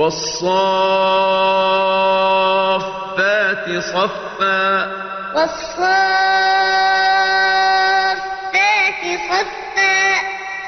والصافات صفا. والصافات صفا.